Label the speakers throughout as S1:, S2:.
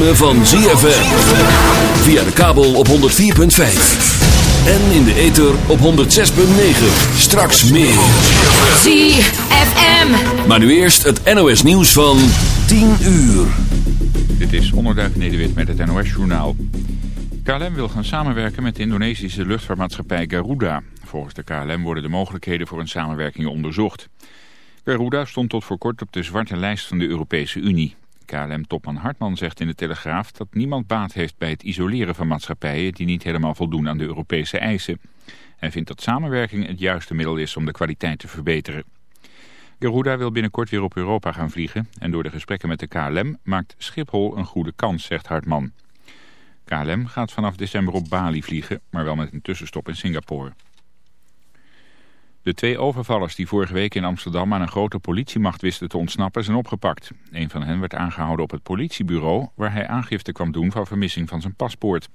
S1: Ritme van ZFM. Via de kabel op 104.5. En in de ether op 106.9. Straks meer.
S2: ZFM.
S1: Maar nu eerst het NOS nieuws van 10 uur.
S3: Dit is Onderduif Nederwit met het NOS journaal. KLM wil gaan samenwerken met de Indonesische luchtvaartmaatschappij Garuda. Volgens de KLM worden de mogelijkheden voor een samenwerking onderzocht. Garuda stond tot voor kort op de zwarte lijst van de Europese Unie. KLM-topman Hartman zegt in de Telegraaf dat niemand baat heeft bij het isoleren van maatschappijen die niet helemaal voldoen aan de Europese eisen. Hij vindt dat samenwerking het juiste middel is om de kwaliteit te verbeteren. Garuda wil binnenkort weer op Europa gaan vliegen en door de gesprekken met de KLM maakt Schiphol een goede kans, zegt Hartman. KLM gaat vanaf december op Bali vliegen, maar wel met een tussenstop in Singapore. De twee overvallers die vorige week in Amsterdam aan een grote politiemacht wisten te ontsnappen zijn opgepakt. Een van hen werd aangehouden op het politiebureau waar hij aangifte kwam doen van vermissing van zijn paspoort.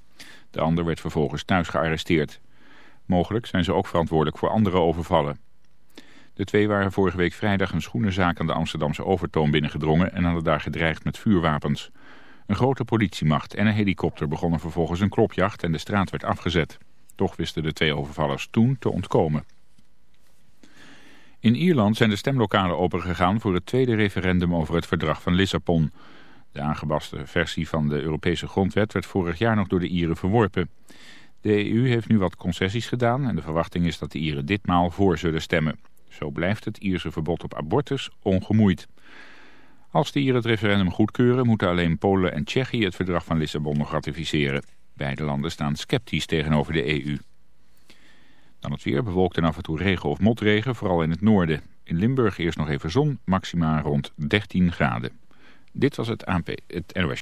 S3: De ander werd vervolgens thuis gearresteerd. Mogelijk zijn ze ook verantwoordelijk voor andere overvallen. De twee waren vorige week vrijdag een schoenenzaak aan de Amsterdamse Overtoom binnengedrongen en hadden daar gedreigd met vuurwapens. Een grote politiemacht en een helikopter begonnen vervolgens een klopjacht en de straat werd afgezet. Toch wisten de twee overvallers toen te ontkomen. In Ierland zijn de stemlokalen opengegaan voor het tweede referendum over het verdrag van Lissabon. De aangepaste versie van de Europese grondwet werd vorig jaar nog door de Ieren verworpen. De EU heeft nu wat concessies gedaan en de verwachting is dat de Ieren ditmaal voor zullen stemmen. Zo blijft het Ierse verbod op abortus ongemoeid. Als de Ieren het referendum goedkeuren, moeten alleen Polen en Tsjechië het verdrag van Lissabon nog ratificeren. Beide landen staan sceptisch tegenover de EU. Dan het weer, bewolkt en af en toe regen of motregen, vooral in het noorden. In Limburg eerst nog even zon, maxima rond 13 graden. Dit was het ANP, het NOS.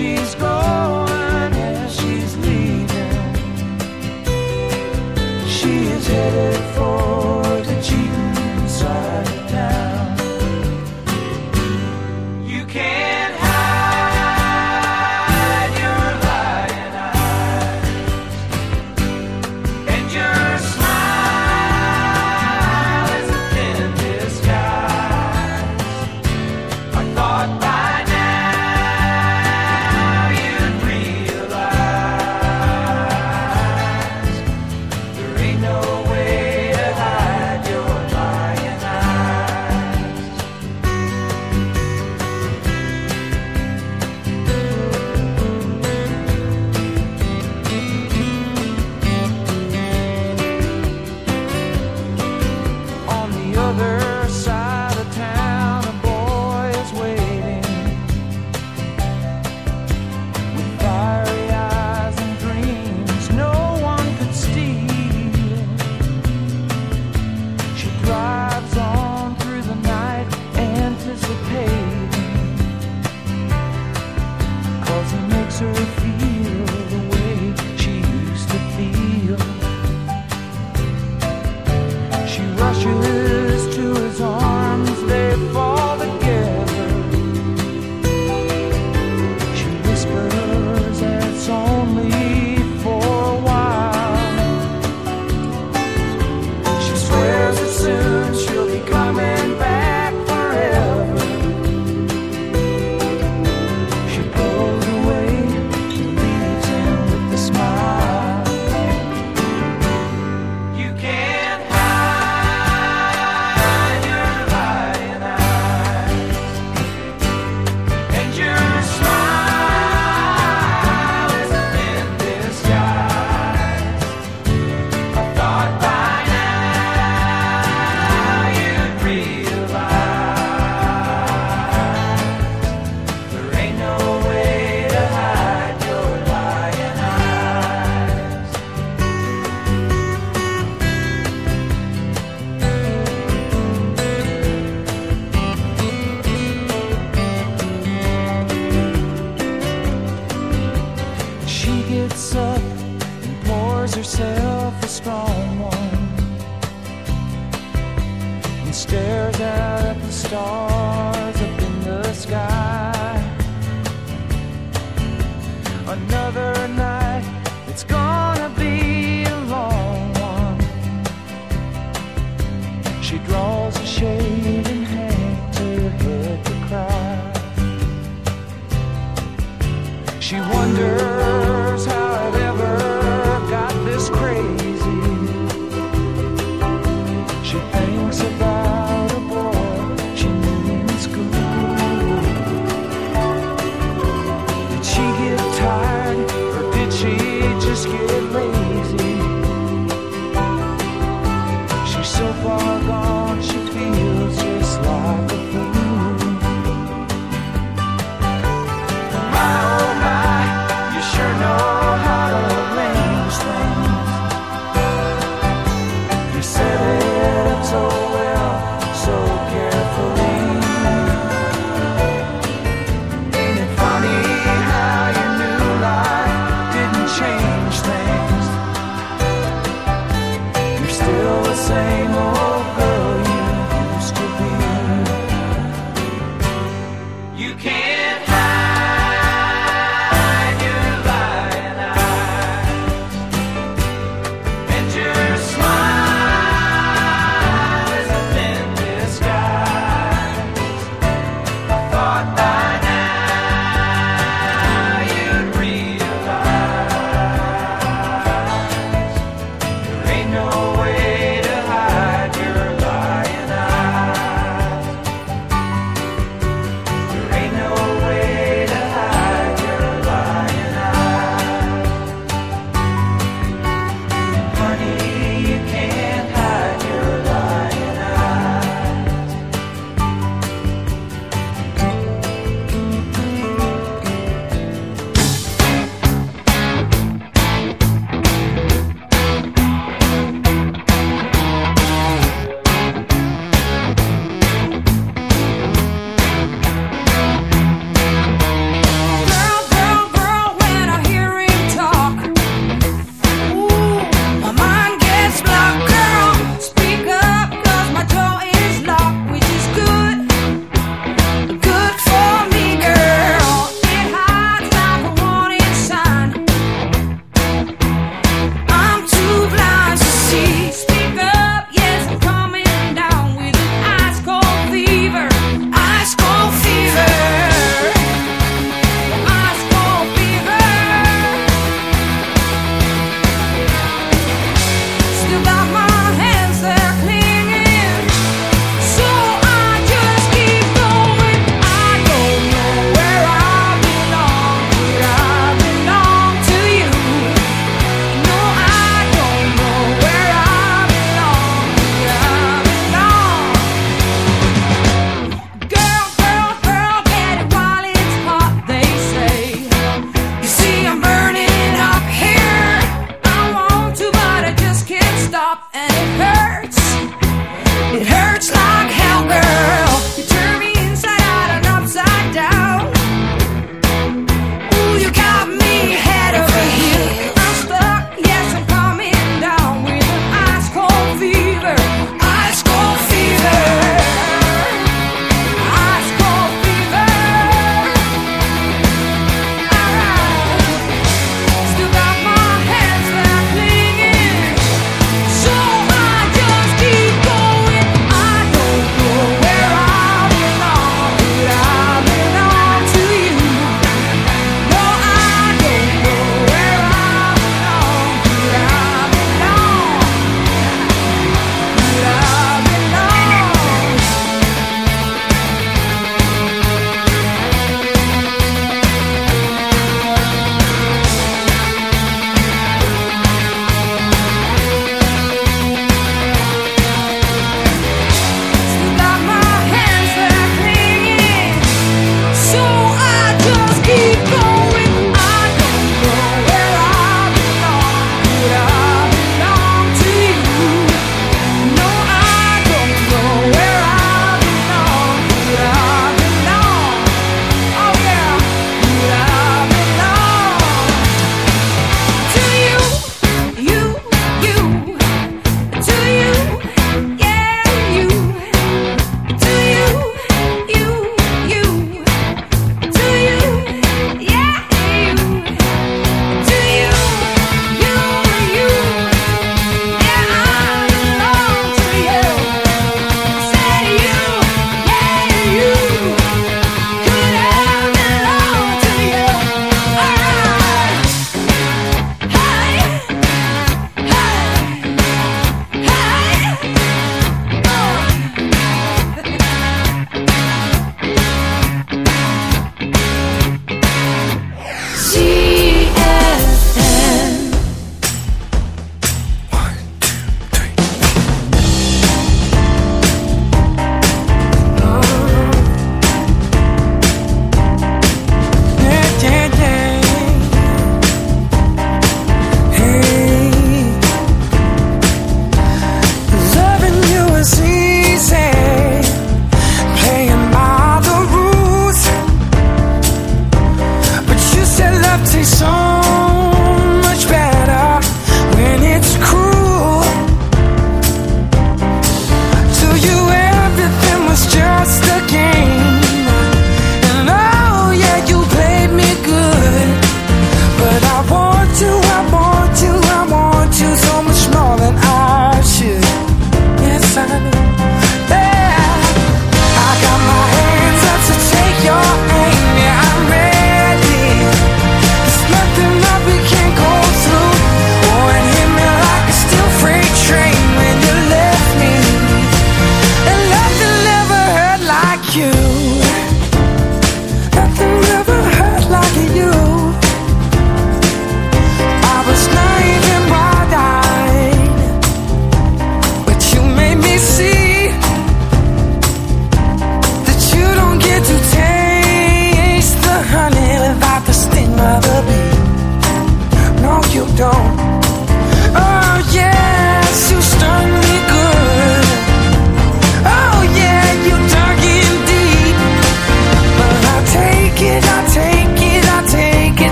S4: she's
S5: gone.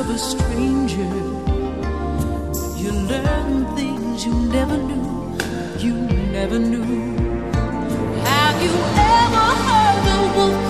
S6: of a stranger. You learn things you never knew, you never knew. Have you ever heard the wolf?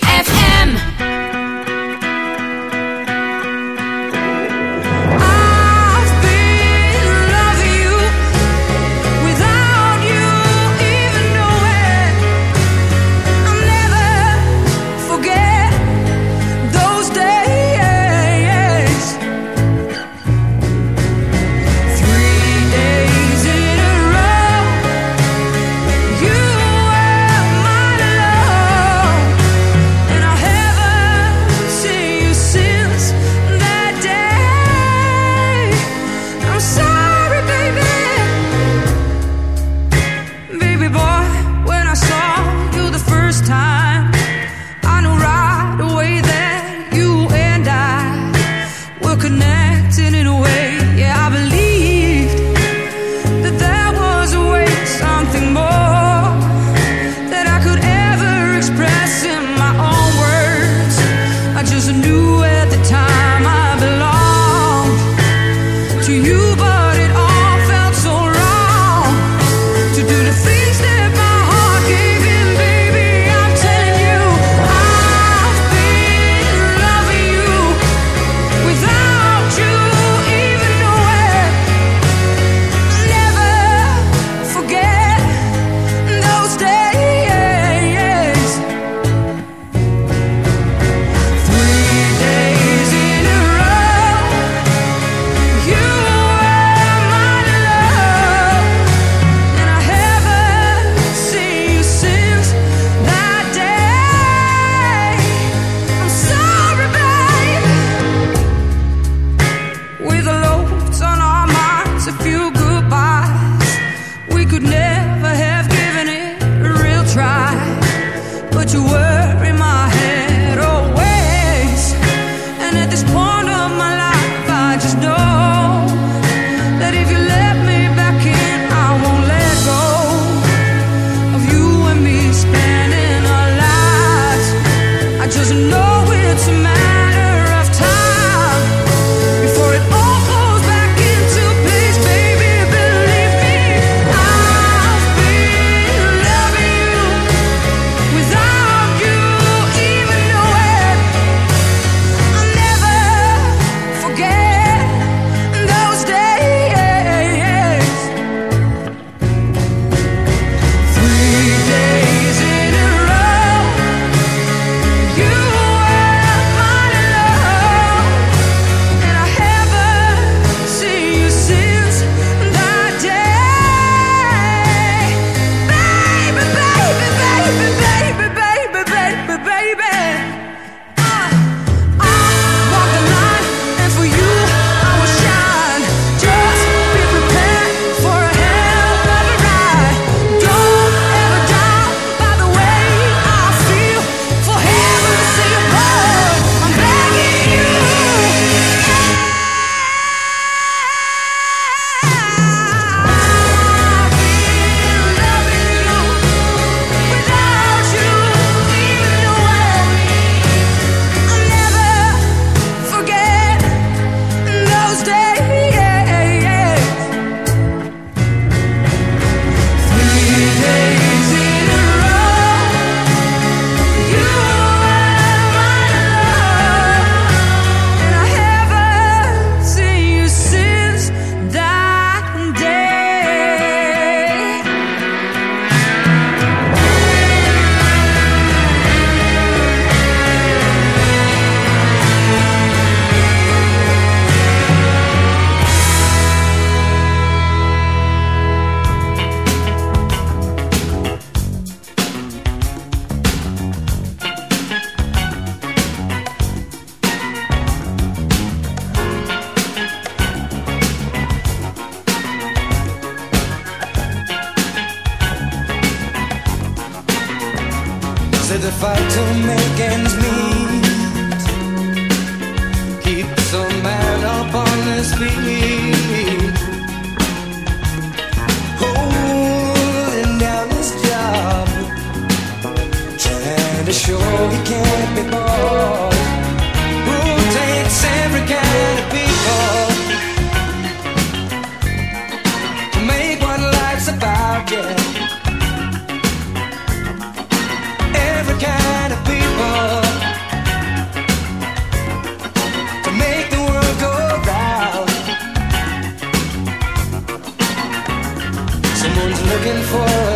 S6: looking for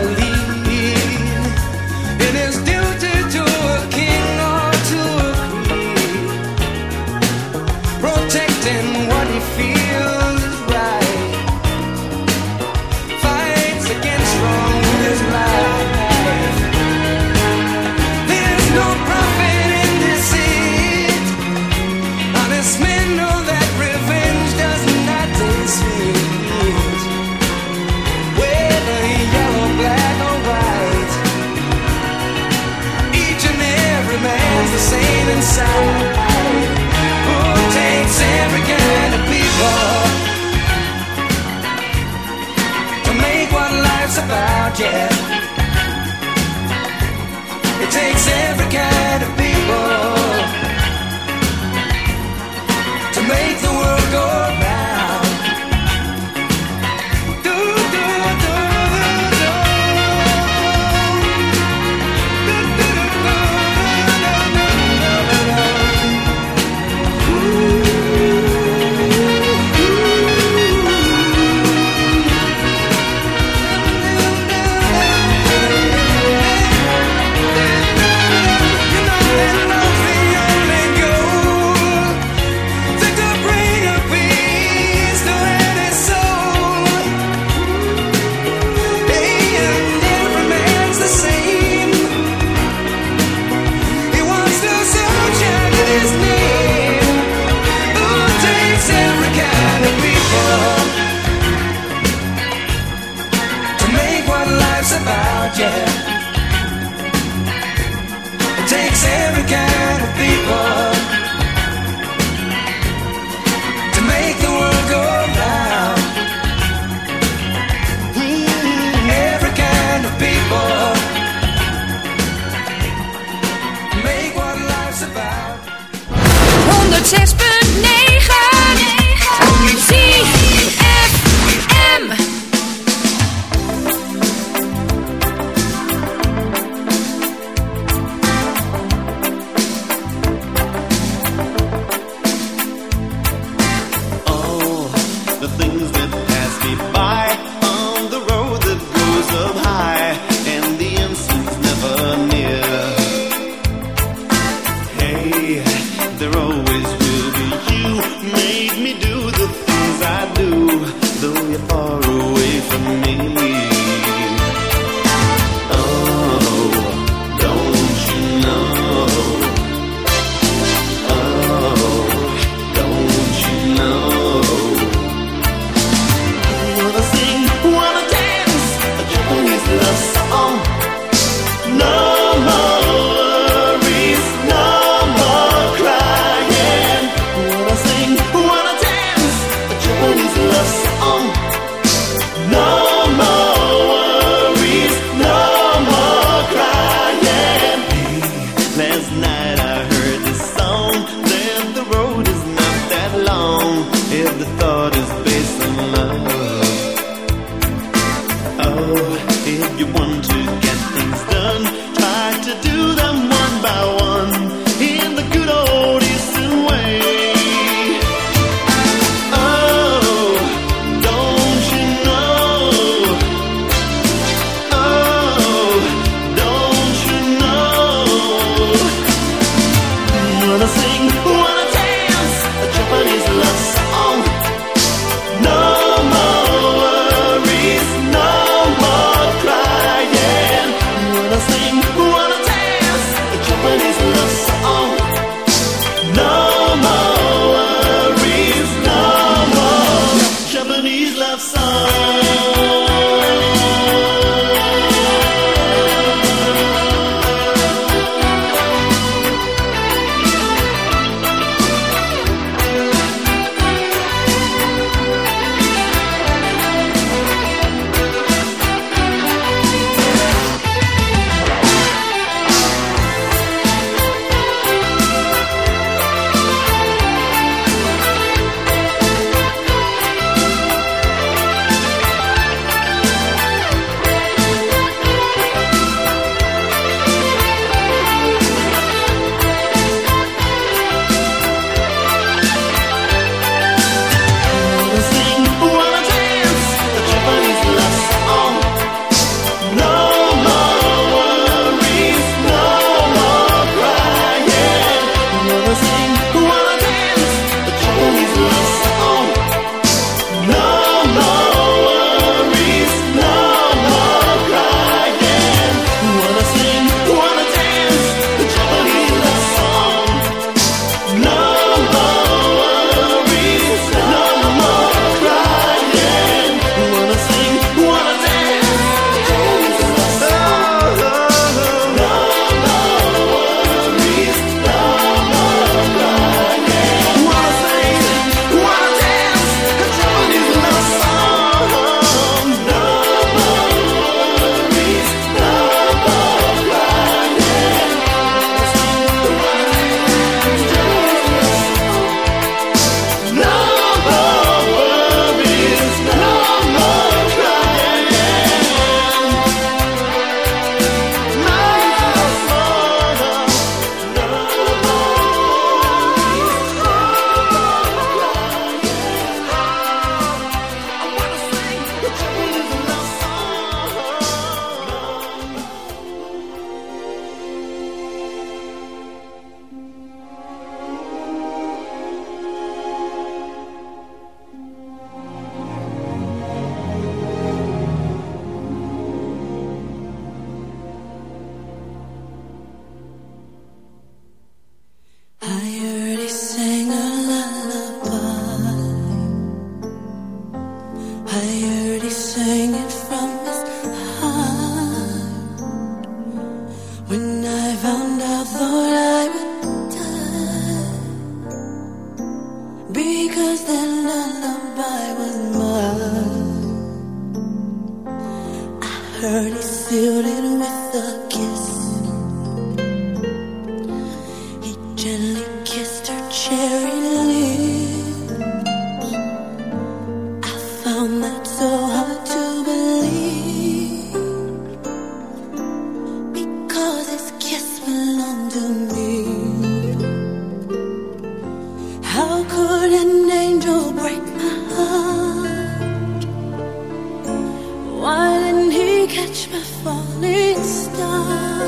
S6: catch my falling star.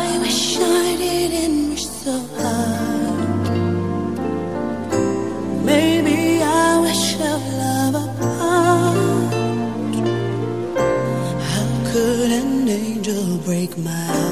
S6: I wish I didn't wish so hard. Maybe I wish of love apart. How could an angel break my heart?